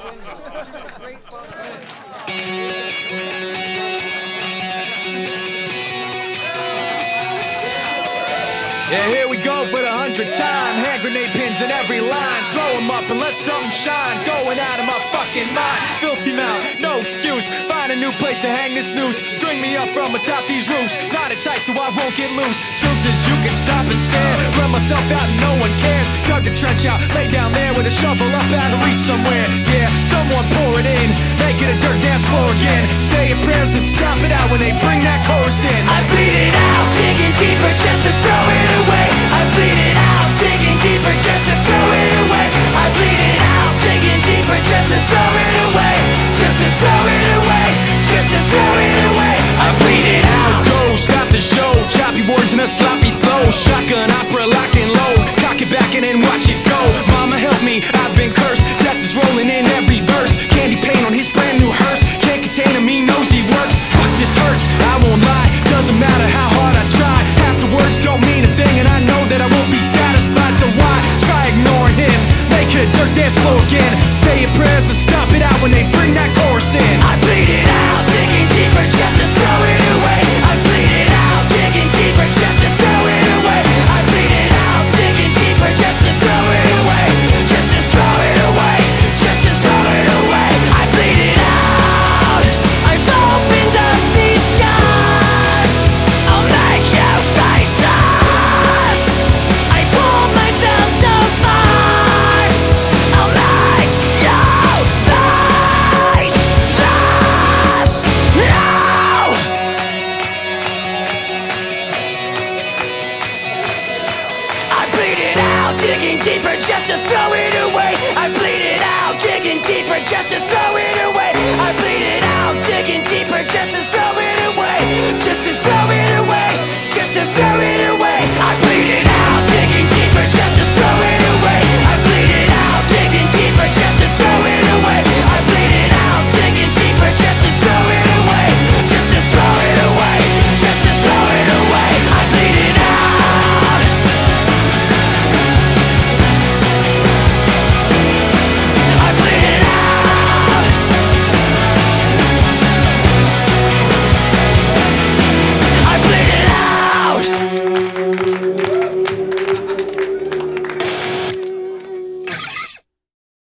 Yeah, here we go for the hundredth time. Hand grenade pins in every line. Throw 'em up and let something shine. Fucking mind. Filthy mouth, no excuse. Find a new place to hang this noose. String me up from atop these roofs. Knot it tight so I won't get loose. Truth is, you can stop and stare. Run myself out and no one cares. Dug the trench out, lay down there with a shovel up out of reach somewhere. Yeah, someone pour it in. Make it a dirt dance floor again. Say your prayers and stop it out when they bring that chorus in. I bleed it sloppy flow. Shotgun opera, lock and load. Cock it back and then watch it go. Mama help me, I've been cursed. Death is rolling in every verse. Candy paint on his brand new hearse. Can't contain him, he knows he works. Fuck this hurts, I won't lie. Doesn't matter how hard I try. Half the words don't mean a thing, and I know that I won't be satisfied. So why try ignoring him? Make a dirt dance floor again. Digging deeper just to throw it away. I bleed it out, digging deeper just to throw